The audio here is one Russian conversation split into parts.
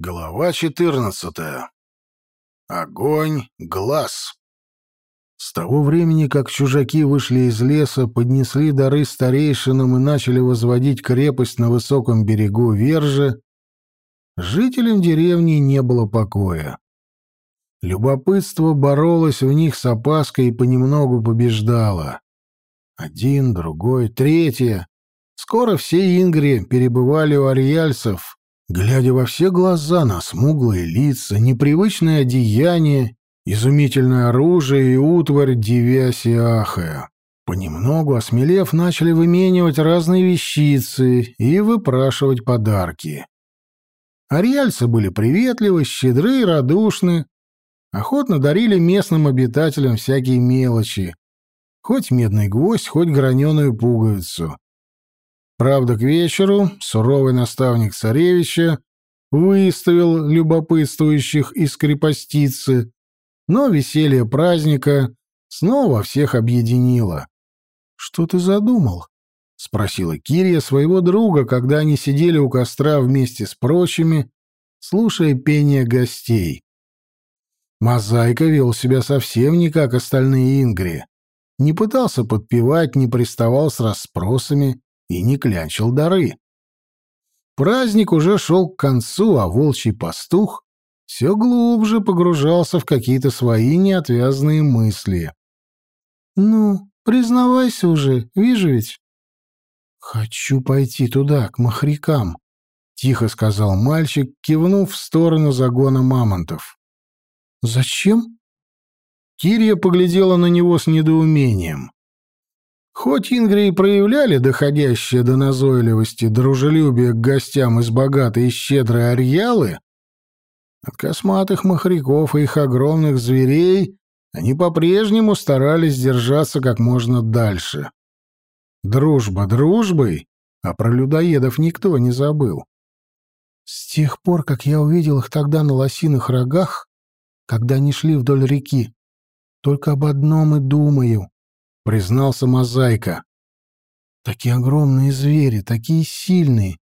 Глава 14. Огонь, глаз. С того времени, как чужаки вышли из леса, поднесли дары старейшинам и начали возводить крепость на высоком берегу Вержи, жителям деревни не было покоя. Любопытство боролось в них с опаской и понемногу побеждало. Один, другой, третье. Скоро все ингри перебывали у ариальцев — глядя во все глаза на смуглые лица, непривычное одеяние, изумительное оружие и утварь, девясь и ахая. Понемногу, осмелев, начали выменивать разные вещицы и выпрашивать подарки. Ариальцы были приветливы, щедры и радушны, охотно дарили местным обитателям всякие мелочи, хоть медный гвоздь, хоть граненую пуговицу. Правда, к вечеру суровый наставник царевича выставил любопытствующих из крепостицы, но веселье праздника снова всех объединило. «Что ты задумал?» — спросила Кирия своего друга, когда они сидели у костра вместе с прочими, слушая пение гостей. Мозаика вел себя совсем не как остальные ингри. Не пытался подпевать, не приставал с расспросами, и не клянчил дары. Праздник уже шел к концу, а волчий пастух все глубже погружался в какие-то свои неотвязные мысли. «Ну, признавайся уже, вижу ведь». «Хочу пойти туда, к махрякам», — тихо сказал мальчик, кивнув в сторону загона мамонтов. «Зачем?» Кирия поглядела на него с недоумением. Хоть ингри и проявляли доходящее до назойливости дружелюбие к гостям из богатой и щедрой Арьялы, от косматых махряков и их огромных зверей они по-прежнему старались держаться как можно дальше. Дружба дружбой, а про людоедов никто не забыл. С тех пор, как я увидел их тогда на лосиных рогах, когда они шли вдоль реки, только об одном и думаю признался Мозаика. Такие огромные звери, такие сильные.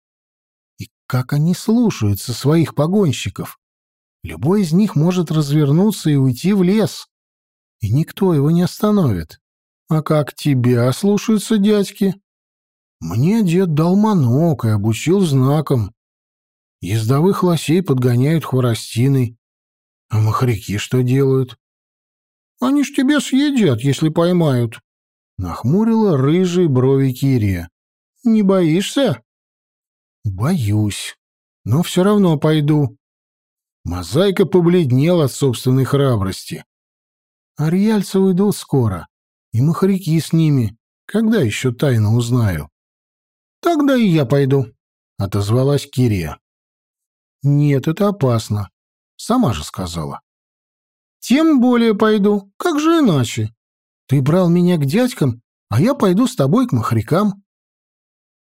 И как они слушаются своих погонщиков. Любой из них может развернуться и уйти в лес, и никто его не остановит. А как тебя слушаются дядьки? Мне дед дал манок и обучил знаком. Ездовых лосей подгоняют хворостиной. А махряки что делают? Они ж тебя съедят, если поймают. Нахмурила рыжие брови Кирия. «Не боишься?» «Боюсь. Но все равно пойду». Мозаика побледнел от собственной храбрости. «Ариальцы уйдут скоро, и махряки с ними. Когда еще тайну узнаю?» «Тогда и я пойду», — отозвалась Кирия. «Нет, это опасно. Сама же сказала». «Тем более пойду. Как же иначе? Ты брал меня к дядькам, а я пойду с тобой к махрякам».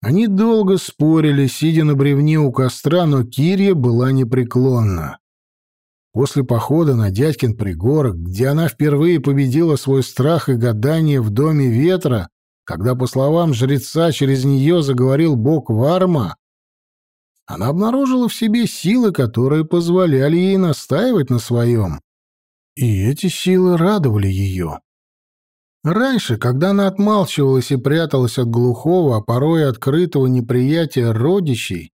Они долго спорили, сидя на бревне у костра, но Кирия была непреклонна. После похода на дядькин пригорок, где она впервые победила свой страх и гадание в доме ветра, когда, по словам жреца, через нее заговорил бог Варма, она обнаружила в себе силы, которые позволяли ей настаивать на своем. И эти силы радовали ее. Раньше, когда она отмалчивалась и пряталась от глухого, а порой открытого неприятия родичей,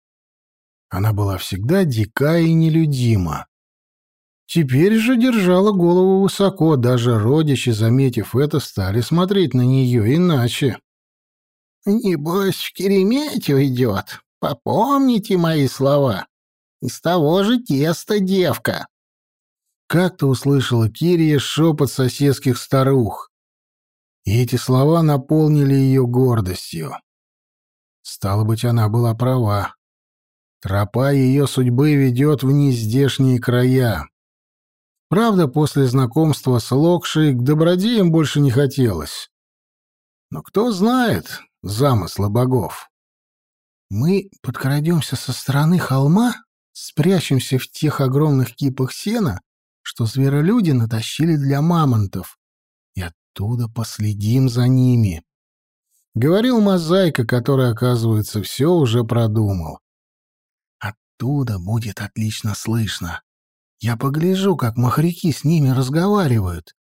она была всегда дика и нелюдима. Теперь же держала голову высоко, даже родичи, заметив это, стали смотреть на нее иначе. «Небось, в Керемете уйдет. Попомните мои слова. Из того же теста девка». Как-то услышала Кирия шепот соседских старух. И эти слова наполнили ее гордостью. Стало быть, она была права. Тропа ее судьбы ведет в нездешние края. Правда, после знакомства с Локшей к добродеям больше не хотелось. Но кто знает замысла богов? Мы подкрадемся со стороны холма, спрячемся в тех огромных кипах сена, что зверолюди натащили для мамонтов, оттуда последим за ними. Говорил Мозаика, который, оказывается, все уже продумал. оттуда будет отлично слышно. Я погляжу, как махряки с ними разговаривают.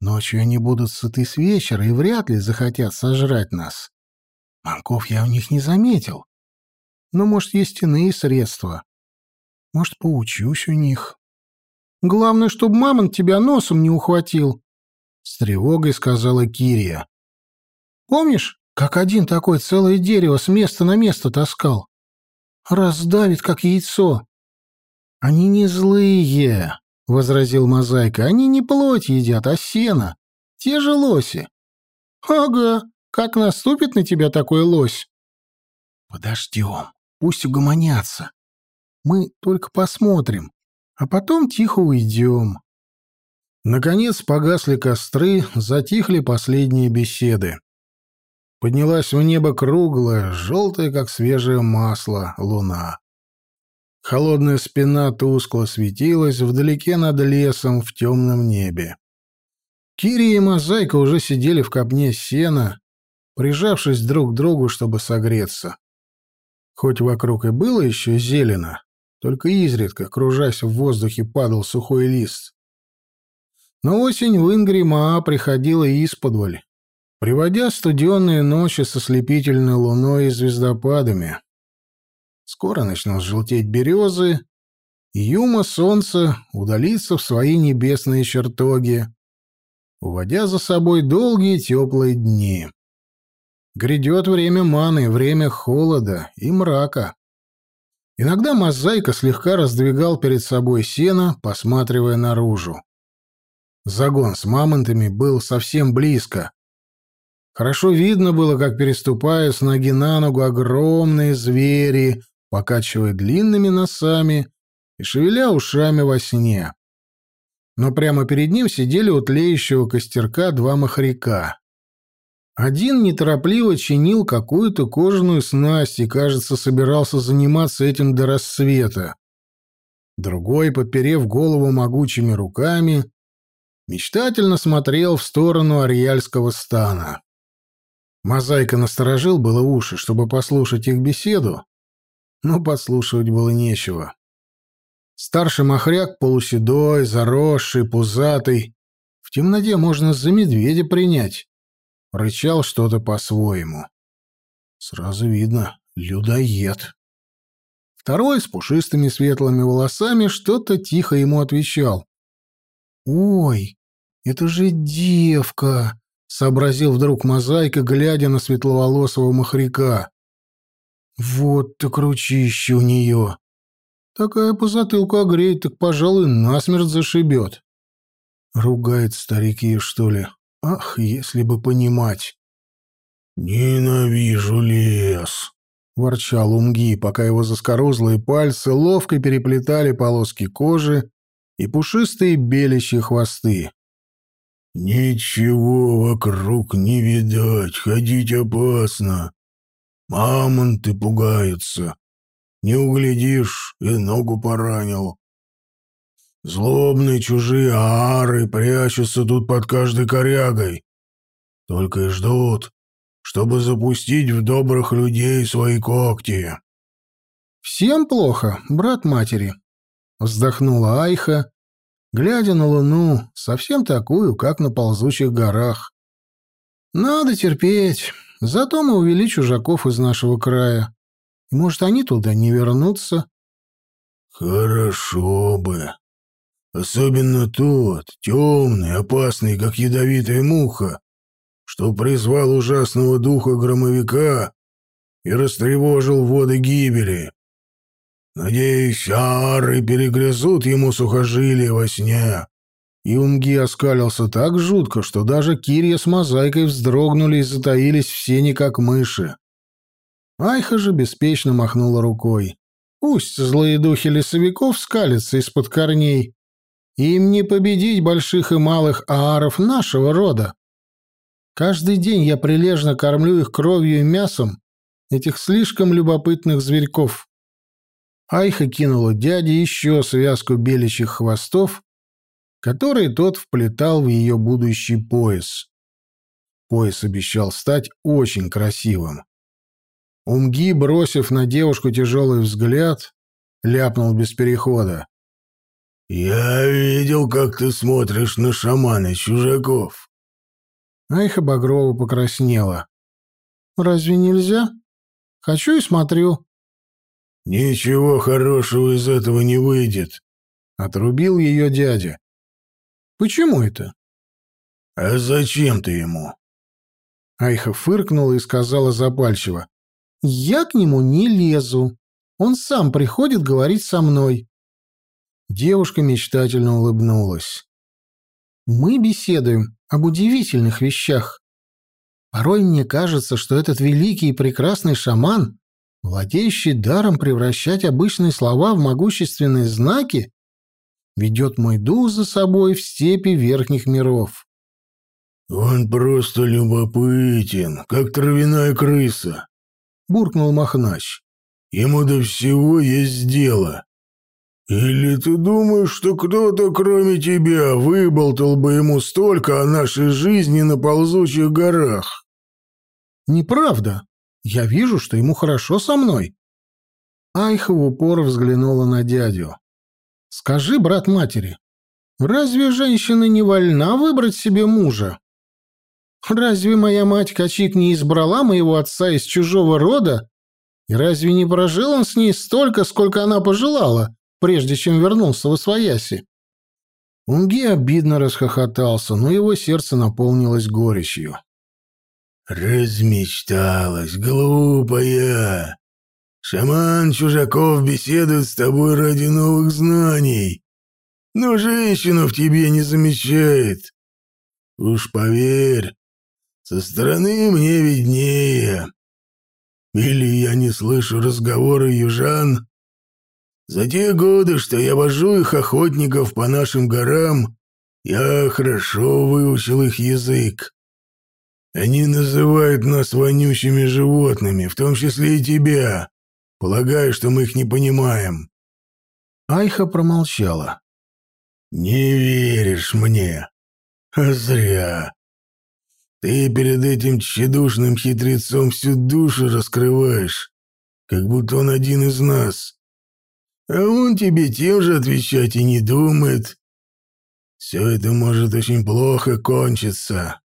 Ночью они будут сыты с вечера и вряд ли захотят сожрать нас. Манков я у них не заметил. Но, может, есть иные средства. Может, поучусь у них. Главное, чтобы мамонт тебя носом не ухватил, — с тревогой сказала Кирия. Помнишь, как один такой целое дерево с места на место таскал? Раздавит, как яйцо. Они не злые, — возразил Мозаика. Они не плоть едят, а сено. Те же лоси. Ага, как наступит на тебя такой лось? Подождем, пусть угомонятся. Мы только посмотрим, а потом тихо уйдем. Наконец погасли костры, затихли последние беседы. Поднялась в небо круглая, желтая, как свежее масло, луна. Холодная спина тускло светилась вдалеке над лесом в темном небе. Кири и Мозаика уже сидели в копне сена, прижавшись друг к другу, чтобы согреться. Хоть вокруг и было еще зелено, только изредка, кружась в воздухе, падал сухой лист. Но осень в Ингрима приходила исподволь, приводя студенные ночи со слепительной луной и звездопадами. Скоро начнут желтеть березы, и юма солнца удалится в свои небесные чертоги, уводя за собой долгие теплые дни. Грядет время маны, время холода и мрака. Иногда мозаика слегка раздвигал перед собой сено, посматривая наружу. Загон с мамонтами был совсем близко. Хорошо видно было, как переступая с ноги на ногу огромные звери, покачивая длинными носами и шевеля ушами во сне. Но прямо перед ним сидели у тлеющего костерка два махряка. Один неторопливо чинил какую-то кожаную снасть и, кажется, собирался заниматься этим до рассвета. Другой, подперев голову могучими руками, мечтательно смотрел в сторону Ариальского стана. Мозаика насторожил было уши, чтобы послушать их беседу, но послушивать было нечего. Старший махряк полуседой, заросший, пузатый. В темноте можно за медведя принять рычал что-то по-своему. Сразу видно — людоед. Второй с пушистыми светлыми волосами что-то тихо ему отвечал. «Ой, это же девка!» — сообразил вдруг мозаика, глядя на светловолосого махряка. «Вот так ручище у нее! Такая по затылку огреет, так, пожалуй, насмерть зашибет!» Ругает старики, что ли? Ах, если бы понимать. «Ненавижу лес», — ворчал Умги, пока его заскорузлые пальцы ловко переплетали полоски кожи и пушистые беличьи хвосты. «Ничего вокруг не видать, ходить опасно. Мамонты пугаются. Не углядишь, и ногу поранил. Злобные чужие ары прячутся тут под каждой корягой. Только и ждут, чтобы запустить в добрых людей свои когти. «Всем плохо, брат матери», — вздохнула Айха, глядя на луну, совсем такую, как на ползучих горах. «Надо терпеть, зато мы увели чужаков из нашего края. И, может, они туда не вернутся?» «Хорошо бы», Особенно тот, темный, опасный, как ядовитая муха, что призвал ужасного духа громовика и растревожил воды гибели. Надеюсь, ары перегрызут ему сухожилия во сне. Юмги оскалился так жутко, что даже Кирья с мозаикой вздрогнули и затаились все не как мыши. Айха же беспечно махнула рукой. Пусть злые духи лесовиков скалятся из-под корней, им не победить больших и малых ааров нашего рода. Каждый день я прилежно кормлю их кровью и мясом, этих слишком любопытных зверьков. Айха кинула дяде еще связку беличьих хвостов, которые тот вплетал в ее будущий пояс. Пояс обещал стать очень красивым. Умги, бросив на девушку тяжелый взгляд, — ляпнул без перехода. «Я видел, как ты смотришь на шамана чужаков». Айха Багрова покраснела. «Разве нельзя? Хочу и смотрю». «Ничего хорошего из этого не выйдет», — отрубил ее дядя. «Почему это?» «А зачем ты ему?» Айха фыркнула и сказала запальчиво. «Я к нему не лезу. Он сам приходит говорить со мной. Девушка мечтательно улыбнулась. «Мы беседуем об удивительных вещах. Порой мне кажется, что этот великий и прекрасный шаман, владеющий даром превращать обычные слова в могущественные знаки, ведет мой дух за собой в степи верхних миров». «Он просто любопытен, как травяная крыса», — буркнул Махнач. «Ему до всего есть дело. Или ты думаешь, что кто-то, кроме тебя, выболтал бы ему столько о нашей жизни на ползучих горах? Неправда. Я вижу, что ему хорошо со мной. Айха в упор взглянула на дядю. Скажи, брат матери, разве женщина не вольна выбрать себе мужа? Разве моя мать Качик не избрала моего отца из чужого рода? И разве не прожил он с ней столько, сколько она пожелала, прежде чем вернулся в Освояси. Унги обидно расхохотался, но его сердце наполнилось горечью. «Размечталась, глупая! Шаман Чужаков беседует с тобой ради новых знаний, но женщину в тебе не замечает. Уж поверь, со стороны мне виднее. Или я не слышу разговоры южан, за те годы, что я вожу их охотников по нашим горам, я хорошо выучил их язык. Они называют нас вонючими животными, в том числе и тебя, полагая, что мы их не понимаем». Айха промолчала. «Не веришь мне? А зря. Ты перед этим тщедушным хитрецом всю душу раскрываешь, как будто он один из нас. А он тебе тем же отвечать и не думает. Все это может очень плохо кончиться.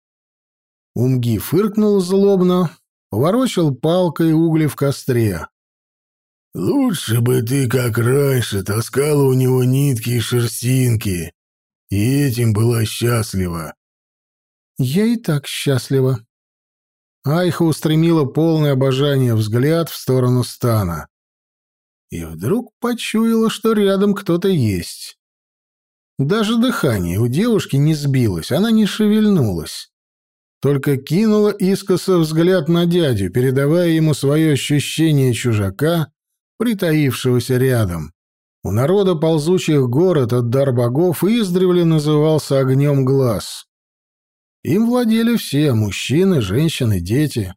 Умги фыркнул злобно, поворочил палкой угли в костре. «Лучше бы ты, как раньше, таскала у него нитки и шерстинки, и этим была счастлива». «Я и так счастлива». Айха устремила полное обожание взгляд в сторону стана и вдруг почуяла, что рядом кто-то есть. Даже дыхание у девушки не сбилось, она не шевельнулась. Только кинула искоса взгляд на дядю, передавая ему свое ощущение чужака, притаившегося рядом. У народа ползучих город от дар богов издревле назывался огнем глаз. Им владели все — мужчины, женщины, дети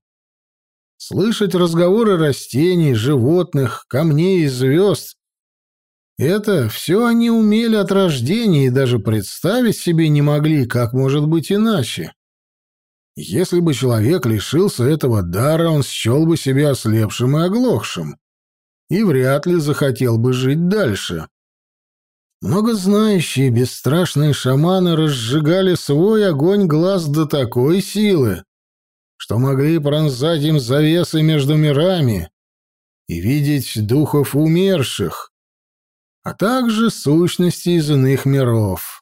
слышать разговоры растений, животных, камней и звезд. Это все они умели от рождения и даже представить себе не могли, как может быть иначе. Если бы человек лишился этого дара, он счел бы себя ослепшим и оглохшим, и вряд ли захотел бы жить дальше. Многознающие бесстрашные шаманы разжигали свой огонь глаз до такой силы, что могли пронзать им завесы между мирами и видеть духов умерших, а также сущности из иных миров.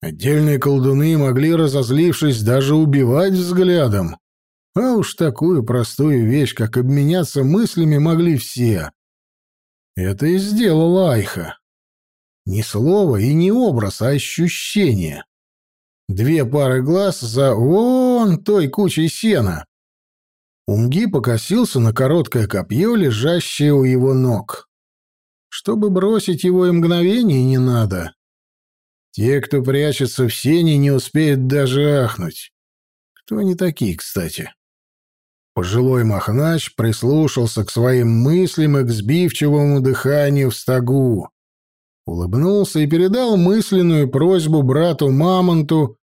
Отдельные колдуны могли, разозлившись, даже убивать взглядом, а уж такую простую вещь, как обменяться мыслями, могли все. Это и сделала Айха. Не слово и не образ, а ощущение. Две пары глаз за вон той кучей сена. Умги покосился на короткое копье, лежащее у его ног. Чтобы бросить его и мгновение не надо. Те, кто прячется в сене, не успеют даже ахнуть. Кто они такие, кстати? Пожилой Махнач прислушался к своим мыслям и к сбивчивому дыханию в стогу. Улыбнулся и передал мысленную просьбу брату Мамонту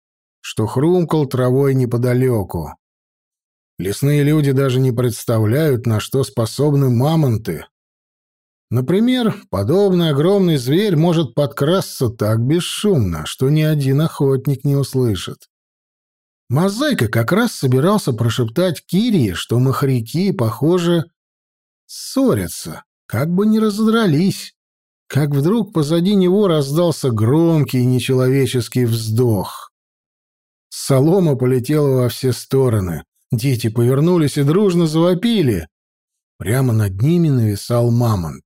что хрумкал травой неподалеку. Лесные люди даже не представляют, на что способны мамонты. Например, подобный огромный зверь может подкрасться так бесшумно, что ни один охотник не услышит. Мозаика как раз собирался прошептать Кирии, что махряки, похоже, ссорятся, как бы не разодрались, как вдруг позади него раздался громкий нечеловеческий вздох. Солома полетела во все стороны. Дети повернулись и дружно завопили. Прямо над ними нависал мамонт.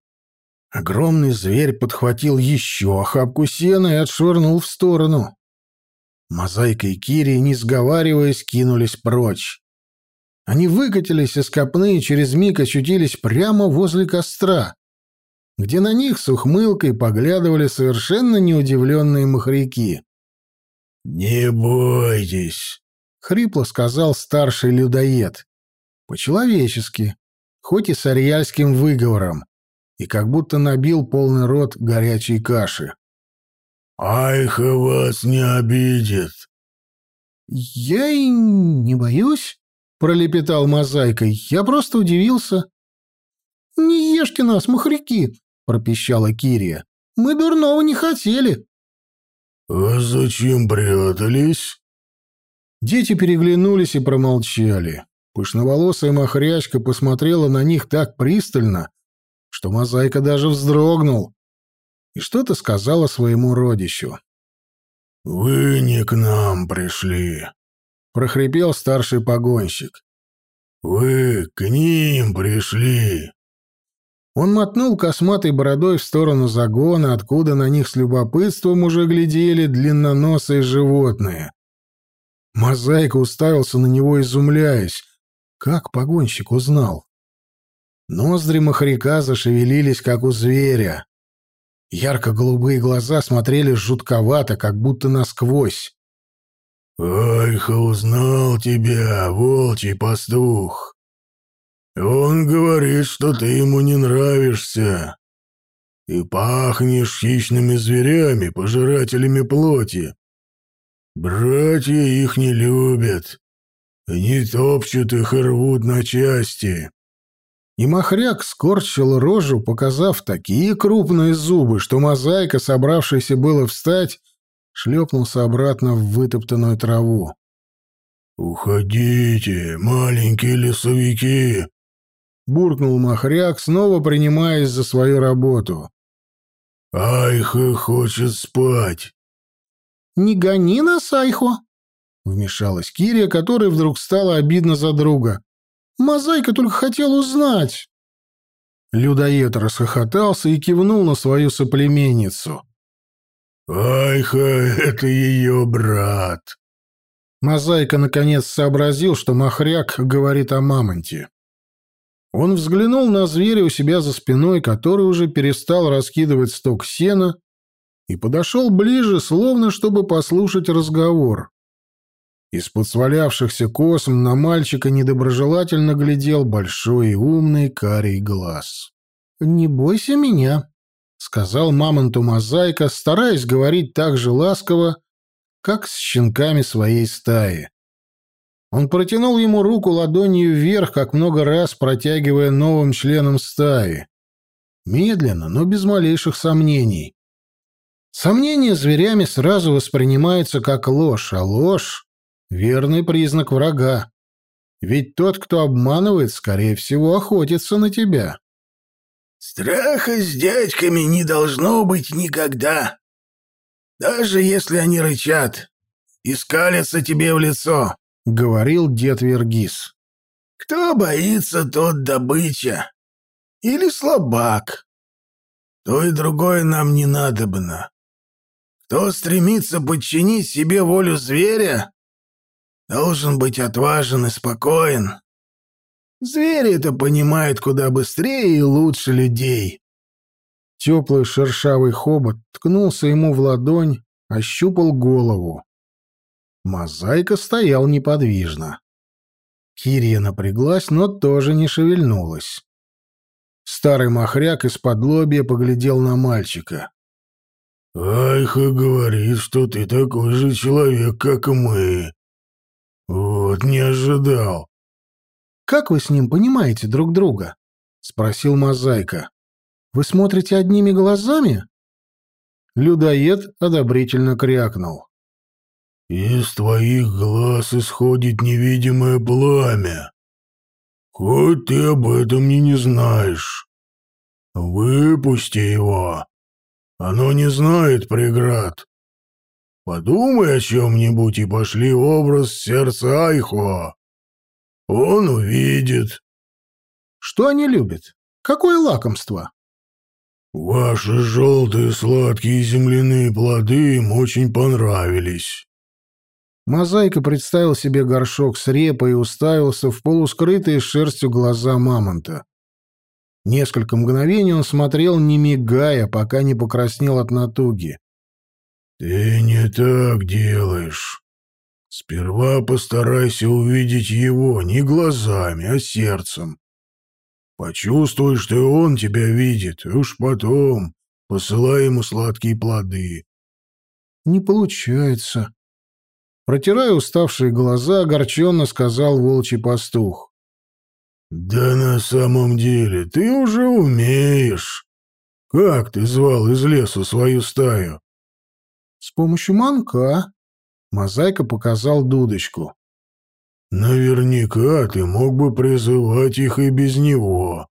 Огромный зверь подхватил еще охапку сена и отшвырнул в сторону. Мозаика и Кири, не сговариваясь, кинулись прочь. Они выкатились из копны и через миг очутились прямо возле костра, где на них с ухмылкой поглядывали совершенно неудивленные махряки. «Не бойтесь», — хрипло сказал старший людоед. По-человечески, хоть и с арьяльским выговором и как будто набил полный рот горячей каши. «Айха вас не обидит». «Я и не боюсь», — пролепетал мозаикой. «Я просто удивился». «Не ешьте нас, махряки», — пропищала Кирия. «Мы дурного не хотели». «А зачем прятались?» Дети переглянулись и промолчали. Пышноволосая махрячка посмотрела на них так пристально, что мозаика даже вздрогнул и что-то сказала своему родищу. «Вы не к нам пришли», — прохрипел старший погонщик. «Вы к ним пришли». Он мотнул косматой бородой в сторону загона, откуда на них с любопытством уже глядели длинноносые животные. Мозаика уставился на него, изумляясь. Как погонщик узнал? Ноздри махряка зашевелились, как у зверя. Ярко-голубые глаза смотрели жутковато, как будто насквозь. «Айха узнал тебя, волчий пастух. Он говорит, что ты ему не нравишься. И пахнешь хищными зверями, пожирателями плоти. Братья их не любят. Они топчут их и рвут на части. И махряк скорчил рожу, показав такие крупные зубы, что мозаика, собравшаяся было встать, шлепнулся обратно в вытоптанную траву. «Уходите, маленькие лесовики!» — буркнул махряк, снова принимаясь за свою работу. «Айха хочет спать!» «Не гони нас, Айхо!» — вмешалась Кирия, которой вдруг стало обидно за друга. Мозаика только хотел узнать». Людоед расхохотался и кивнул на свою соплеменницу. «Айха, это ее брат». Мозаика наконец сообразил, что Махряк говорит о мамонте. Он взглянул на зверя у себя за спиной, который уже перестал раскидывать сток сена, и подошел ближе, словно чтобы послушать разговор. Из-под свалявшихся косм на мальчика недоброжелательно глядел большой и умный карий глаз. «Не бойся меня», — сказал мамонту Мозаика, стараясь говорить так же ласково, как с щенками своей стаи. Он протянул ему руку ладонью вверх, как много раз протягивая новым членам стаи. Медленно, но без малейших сомнений. Сомнения зверями сразу воспринимаются как ложь, а ложь верный признак врага. Ведь тот, кто обманывает, скорее всего, охотится на тебя. Страха с дядьками не должно быть никогда. Даже если они рычат и скалятся тебе в лицо, — говорил дед Вергис. Кто боится, тот добыча. Или слабак. То и другое нам не надобно. Кто стремится подчинить себе волю зверя, должен быть отважен и спокоен. Звери это понимают куда быстрее и лучше людей. Теплый шершавый хобот ткнулся ему в ладонь, ощупал голову. Мозаика стоял неподвижно. Кирия напряглась, но тоже не шевельнулась. Старый махряк из-под лобья поглядел на мальчика. «Айха говорит, что ты такой же человек, как мы. «Вот не ожидал». «Как вы с ним понимаете друг друга?» — спросил Мозаика. Вы смотрите одними глазами?» Людоед одобрительно крякнул. «Из твоих глаз исходит невидимое пламя. Хоть ты об этом и не знаешь. Выпусти его. Оно не знает преград. Подумай о чем-нибудь и пошли образ сердца Айхо. Он увидит. Что они любят? Какое лакомство? Ваши желтые сладкие земляные плоды им очень понравились. Мозаика представил себе горшок с репой и уставился в полускрытые шерстью глаза мамонта. Несколько мгновений он смотрел, не мигая, пока не покраснел от натуги. «Ты не так делаешь. Сперва постарайся увидеть его не глазами, а сердцем. Почувствуй, что он тебя видит, и уж потом посылай ему сладкие плоды». «Не получается». Протирая уставшие глаза, огорченно сказал волчий пастух. «Да на самом деле ты уже умеешь. Как ты звал из леса свою стаю?» «С помощью манка». Мозаика показал дудочку. «Наверняка ты мог бы призывать их и без него».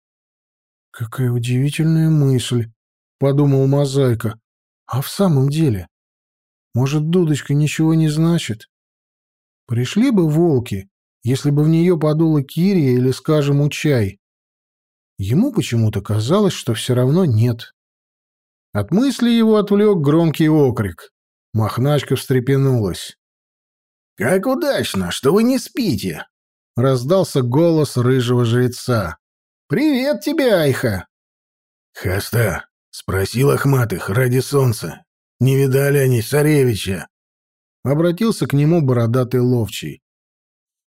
«Какая удивительная мысль», — подумал Мозаика. «А в самом деле, может, дудочка ничего не значит? Пришли бы волки, если бы в нее подула Кирия или, скажем, Учай. Ему почему-то казалось, что все равно нет. От мысли его отвлек громкий окрик. Мохначка встрепенулась. «Как удачно, что вы не спите!» — раздался голос рыжего жреца. «Привет тебе, Айха!» «Хаста!» — спросил Ахматых ради солнца. «Не видали они царевича?» Обратился к нему бородатый ловчий.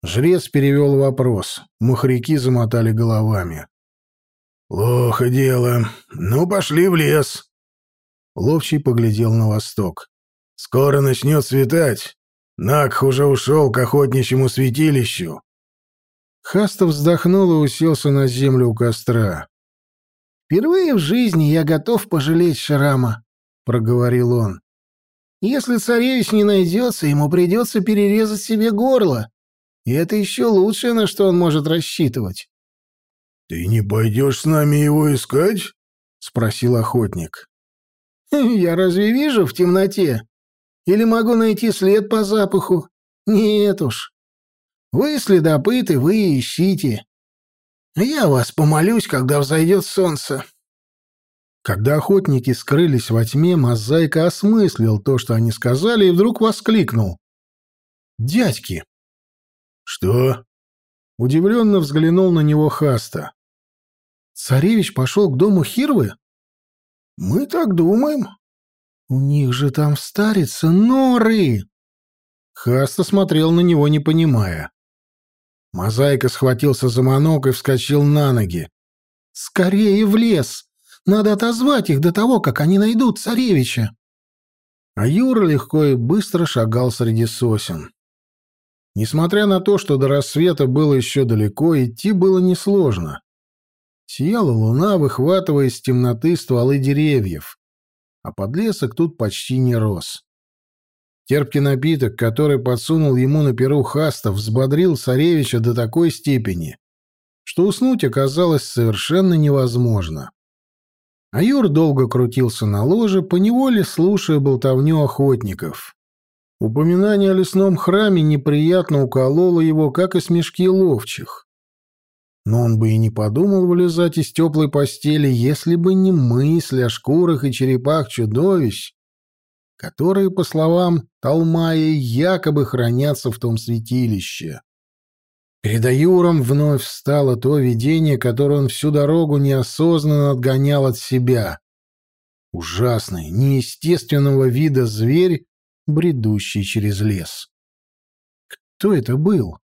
Жрец перевел вопрос. Мухряки замотали головами. «Плохо дело. Ну, пошли в лес». Ловчий поглядел на восток. «Скоро начнет светать. Накх уже ушел к охотничьему святилищу». Хастов вздохнул и уселся на землю у костра. «Впервые в жизни я готов пожалеть Шрама», — проговорил он. «Если царевич не найдется, ему придется перерезать себе горло. И это еще лучшее, на что он может рассчитывать. «Ты не пойдешь с нами его искать?» — спросил охотник. «Я разве вижу в темноте? Или могу найти след по запаху? Нет уж. Вы следопыты, вы ищите. Я вас помолюсь, когда взойдет солнце». Когда охотники скрылись во тьме, Мозаика осмыслил то, что они сказали, и вдруг воскликнул. «Дядьки, «Что?» Удивленно взглянул на него Хаста. «Царевич пошел к дому Хирвы?» «Мы так думаем». «У них же там в старице норы!» Хаста смотрел на него, не понимая. Мозаика схватился за манок и вскочил на ноги. «Скорее в лес! Надо отозвать их до того, как они найдут царевича!» А Юра легко и быстро шагал среди сосен. Несмотря на то, что до рассвета было еще далеко, идти было несложно. Сияла луна, выхватывая из темноты стволы деревьев, а подлесок тут почти не рос. Терпкий напиток, который подсунул ему на перу Хаста, взбодрил царевича до такой степени, что уснуть оказалось совершенно невозможно. А Юр долго крутился на ложе, поневоле слушая болтовню охотников. Упоминание о лесном храме неприятно укололо его, как и смешки ловчих. Но он бы и не подумал вылезать из теплой постели, если бы не мысль о шкурах и черепах чудовищ, которые, по словам Талмая, якобы хранятся в том святилище. Перед Аюром вновь встало то видение, которое он всю дорогу неосознанно отгонял от себя. Ужасный, неестественного вида зверь бредущий через лес. Кто это был?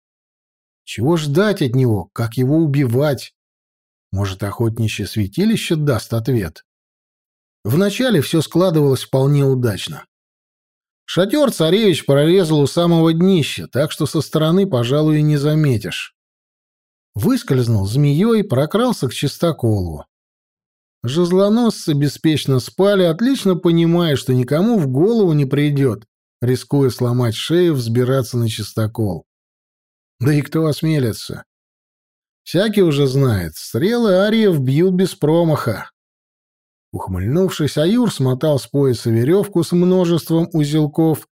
Чего ждать от него? Как его убивать? Может, охотничье святилище даст ответ? Вначале все складывалось вполне удачно. Шатер царевич прорезал у самого днища, так что со стороны, пожалуй, и не заметишь. Выскользнул змеей, прокрался к чистоколу. Жезлоносцы беспечно спали, отлично понимая, что никому в голову не придет, рискуя сломать шею, взбираться на чистокол. Да и кто осмелится? Всякий уже знает, стрелы ариев бьют без промаха. Ухмыльнувшись, Аюр смотал с пояса веревку с множеством узелков,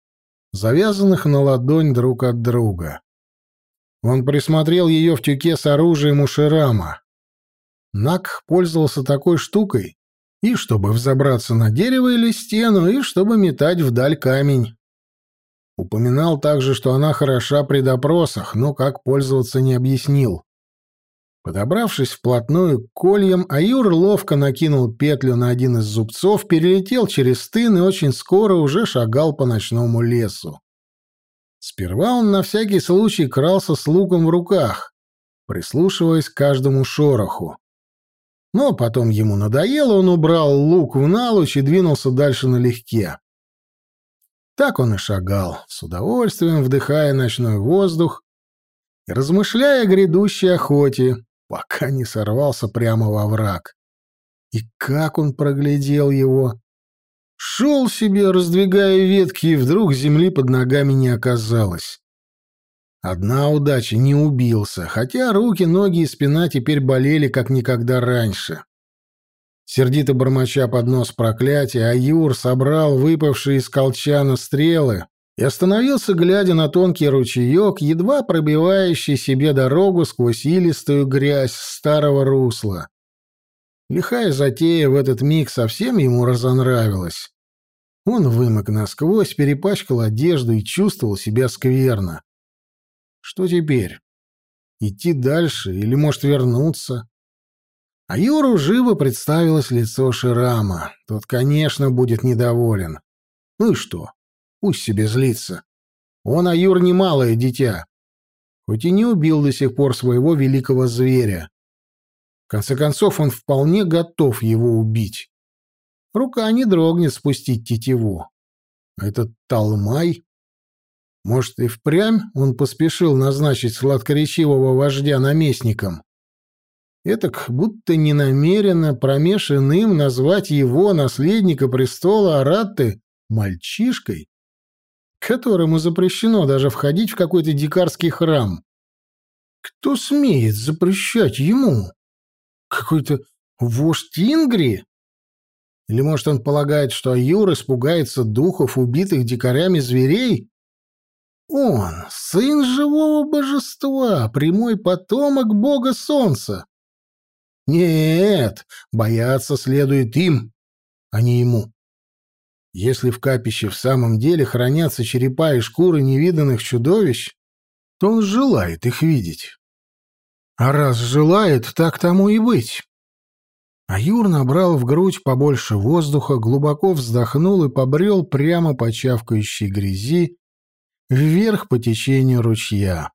завязанных на ладонь друг от друга. Он присмотрел ее в тюке с оружием у Ширама. Нак пользовался такой штукой, и чтобы взобраться на дерево или стену, и чтобы метать вдаль камень. Упоминал также, что она хороша при допросах, но как пользоваться не объяснил. Подобравшись вплотную к кольям, Аюр ловко накинул петлю на один из зубцов, перелетел через тын и очень скоро уже шагал по ночному лесу. Сперва он на всякий случай крался с луком в руках, прислушиваясь к каждому шороху. Но потом ему надоело, он убрал лук в налучь и двинулся дальше налегке. Так он и шагал, с удовольствием вдыхая ночной воздух размышляя о грядущей охоте, пока не сорвался прямо во враг. И как он проглядел его! Шел себе, раздвигая ветки, и вдруг земли под ногами не оказалось. Одна удача — не убился, хотя руки, ноги и спина теперь болели, как никогда раньше. Сердито бормоча под нос проклятия, Аюр собрал выпавшие из колчана стрелы и остановился, глядя на тонкий ручеек, едва пробивающий себе дорогу сквозь илистую грязь старого русла. Лихая затея в этот миг совсем ему разонравилась. Он вымок насквозь, перепачкал одежду и чувствовал себя скверно. Что теперь? Идти дальше или, может, вернуться? А Юру живо представилось лицо Ширама. Тот, конечно, будет недоволен. Ну и что? Пусть себе злится. Он, Аюр, немалое дитя. Хоть и не убил до сих пор своего великого зверя. В конце концов, он вполне готов его убить. Рука не дрогнет спустить тетиву. Этот Талмай... Может, и впрямь он поспешил назначить сладкоречивого вождя наместником? Этак будто ненамеренно промеж иным назвать его, наследника престола Аратты, мальчишкой, которому запрещено даже входить в какой-то дикарский храм. Кто смеет запрещать ему? Какой-то вождь Ингри? Или, может, он полагает, что Аюр испугается духов, убитых дикарями зверей? Он — сын живого божества, прямой потомок бога солнца. Нет, бояться следует им, а не ему. Если в капище в самом деле хранятся черепа и шкуры невиданных чудовищ, то он желает их видеть. А раз желает, так тому и быть. А Юр набрал в грудь побольше воздуха, глубоко вздохнул и побрел прямо по чавкающей грязи вверх по течению ручья.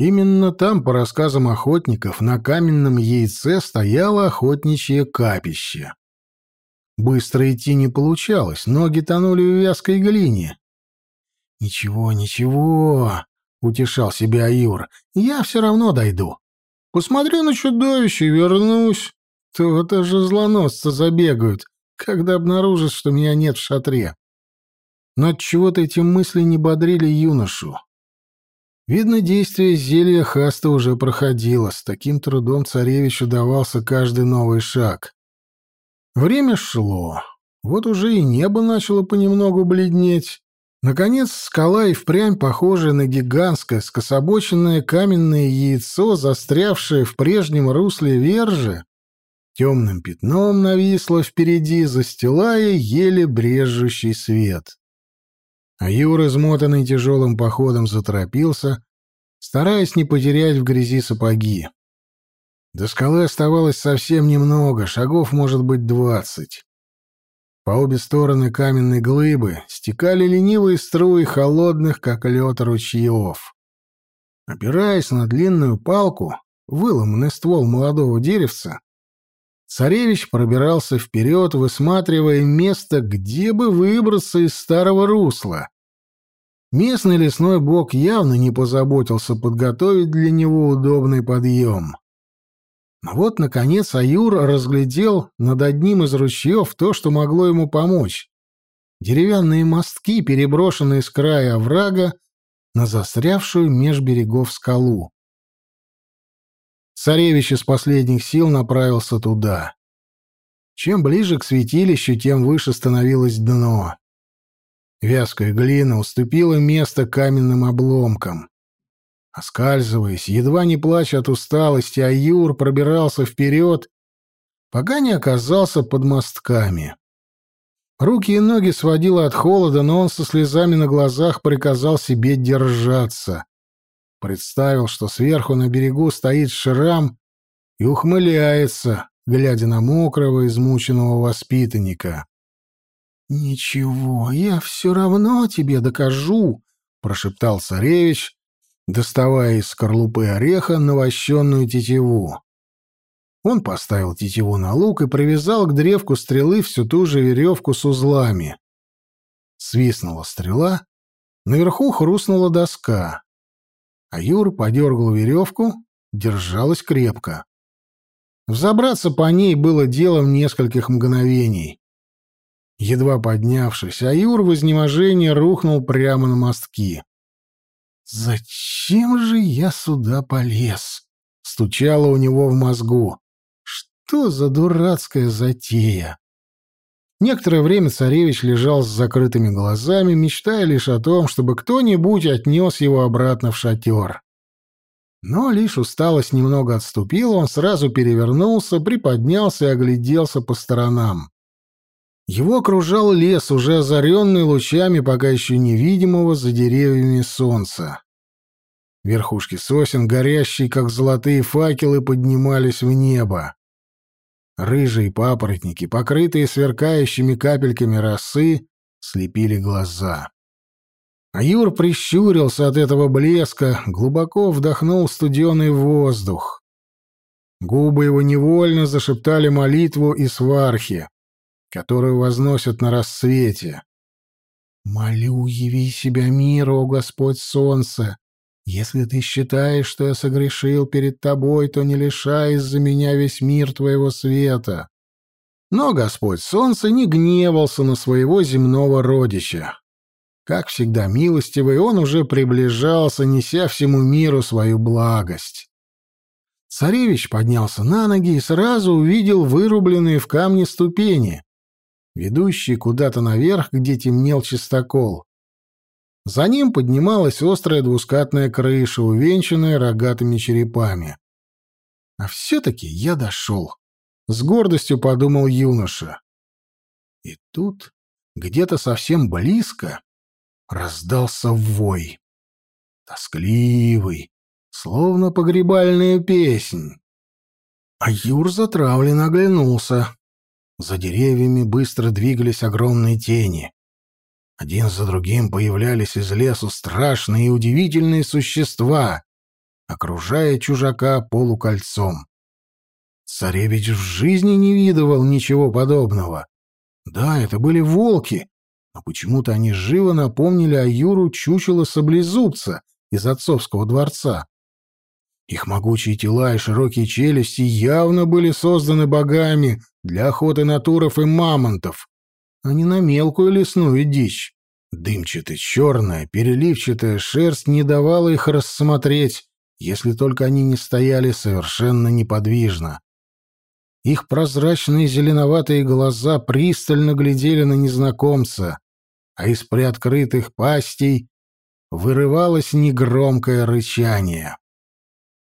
Именно там, по рассказам охотников, на каменном яйце стояло охотничье капище. Быстро идти не получалось, ноги тонули в вязкой глине. «Ничего, ничего», — утешал себя Аюр, — «я все равно дойду. Посмотрю на чудовище и вернусь. То-то же злоносцы забегают, когда обнаружат, что меня нет в шатре». Но отчего-то эти мысли не бодрили юношу. Видно, действие зелья Хаста уже проходило, с таким трудом царевичу давался каждый новый шаг. Время шло. Вот уже и небо начало понемногу бледнеть. Наконец, скала и впрямь похожая на гигантское скособоченное каменное яйцо, застрявшее в прежнем русле вержи, темным пятном нависла впереди, застилая еле брежущий свет. А Юра, измотанный тяжелым походом, заторопился, стараясь не потерять в грязи сапоги. До скалы оставалось совсем немного, шагов, может быть, двадцать. По обе стороны каменной глыбы стекали ленивые струи холодных, как лед, ручьев. Опираясь на длинную палку, выломанный ствол молодого деревца, царевич пробирался вперед, высматривая место, где бы выбраться из старого русла. Местный лесной бог явно не позаботился подготовить для него удобный подъем. Но вот, наконец, Аюр разглядел над одним из ручьев то, что могло ему помочь. Деревянные мостки, переброшенные с края оврага на застрявшую меж берегов скалу. Царевич из последних сил направился туда. Чем ближе к святилищу, тем выше становилось дно. Вязкая глина уступила место каменным обломкам. Оскальзываясь, едва не плача от усталости, Аюр пробирался вперед, пока не оказался под мостками. Руки и ноги сводило от холода, но он со слезами на глазах приказал себе держаться. Представил, что сверху на берегу стоит Шрам и ухмыляется, глядя на мокрого, измученного воспитанника. «Ничего, я все равно тебе докажу», — прошептал царевич, доставая из скорлупы ореха навощенную тетиву. Он поставил тетиву на лук и привязал к древку стрелы всю ту же веревку с узлами. Свистнула стрела, наверху хрустнула доска. А Юр подергал веревку, держалась крепко. Взобраться по ней было делом нескольких мгновений. Едва поднявшись, Аюр в изнеможении рухнул прямо на мостки. «Зачем же я сюда полез?» — стучало у него в мозгу. «Что за дурацкая затея?» Некоторое время царевич лежал с закрытыми глазами, мечтая лишь о том, чтобы кто-нибудь отнес его обратно в шатер. Но лишь усталость немного отступила, он сразу перевернулся, приподнялся и огляделся по сторонам. Его окружал лес, уже озаренный лучами пока еще невидимого за деревьями солнца. Верхушки сосен, горящие, как золотые факелы, поднимались в небо. Рыжие папоротники, покрытые сверкающими капельками росы, слепили глаза. А Юр прищурился от этого блеска, глубоко вдохнул студеный воздух. Губы его невольно зашептали молитву и свархи которую возносят на рассвете. «Молю, яви себя миру, о Господь Солнце! Если ты считаешь, что я согрешил перед тобой, то не лишай из-за меня весь мир твоего света». Но Господь Солнце не гневался на своего земного родича. Как всегда милостивый, он уже приближался, неся всему миру свою благость. Царевич поднялся на ноги и сразу увидел вырубленные в камне ступени, ведущий куда-то наверх, где темнел чистокол. За ним поднималась острая двускатная крыша, увенчанная рогатыми черепами. А все-таки я дошел. С гордостью подумал юноша. И тут, где-то совсем близко, раздался вой. Тоскливый, словно погребальная песнь. А Юр затравленно оглянулся. За деревьями быстро двигались огромные тени. Один за другим появлялись из лесу страшные и удивительные существа, окружая чужака полукольцом. Царевич в жизни не видывал ничего подобного. Да, это были волки, но почему-то они живо напомнили о Юру чучело саблезубца из отцовского дворца. Их могучие тела и широкие челюсти явно были созданы богами для охоты на туров и мамонтов, а не на мелкую лесную дичь. Дымчатая, черная, переливчатая шерсть не давала их рассмотреть, если только они не стояли совершенно неподвижно. Их прозрачные зеленоватые глаза пристально глядели на незнакомца, а из приоткрытых пастей вырывалось негромкое рычание.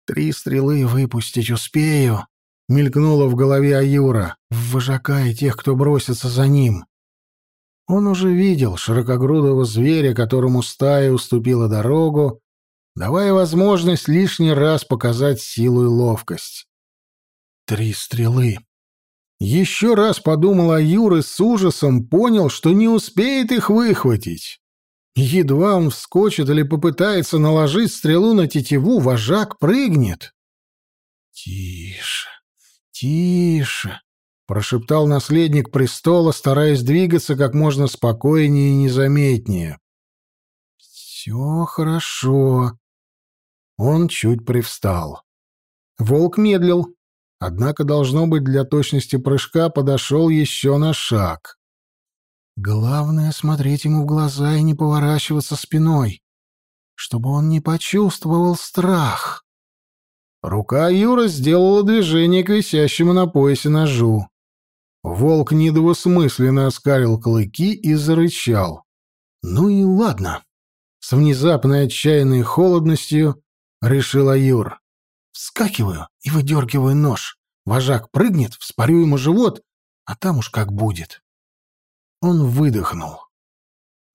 «Три стрелы выпустить успею», — мелькнуло в голове Аюра, в вожака и тех, кто бросится за ним. Он уже видел широкогрудого зверя, которому стая уступила дорогу, давая возможность лишний раз показать силу и ловкость. Три стрелы. Еще раз подумал Аюр и с ужасом понял, что не успеет их выхватить. Едва он вскочит или попытается наложить стрелу на тетиву, вожак прыгнет. «Тише, тише», — прошептал наследник престола, стараясь двигаться как можно спокойнее и незаметнее. «Все хорошо». Он чуть привстал. Волк медлил. однако, должно быть, для точности прыжка подошел еще на шаг. Главное — смотреть ему в глаза и не поворачиваться спиной, чтобы он не почувствовал страх. Рука Юра сделала движение к висящему на поясе ножу. Волк недвусмысленно оскалил клыки и зарычал. «Ну и ладно». С внезапной отчаянной холодностью решила Юр. Вскакиваю и выдергиваю нож. Вожак прыгнет, вспорю ему живот, а там уж как будет. Он выдохнул.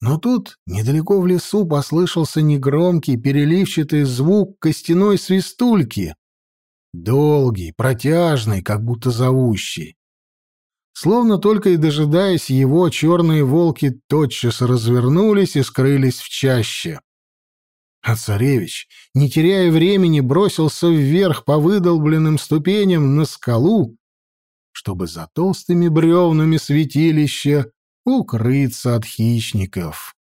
Но тут, недалеко в лесу, послышался негромкий, переливчатый звук костяной свистульки. Долгий, протяжный, как будто зовущий. Словно только и дожидаясь его, черные волки тотчас развернулись и скрылись в чаще. А царевич, не теряя времени, бросился вверх по выдолбленным ступеням на скалу, чтобы за толстыми бревнами святилища укрыться от хищников.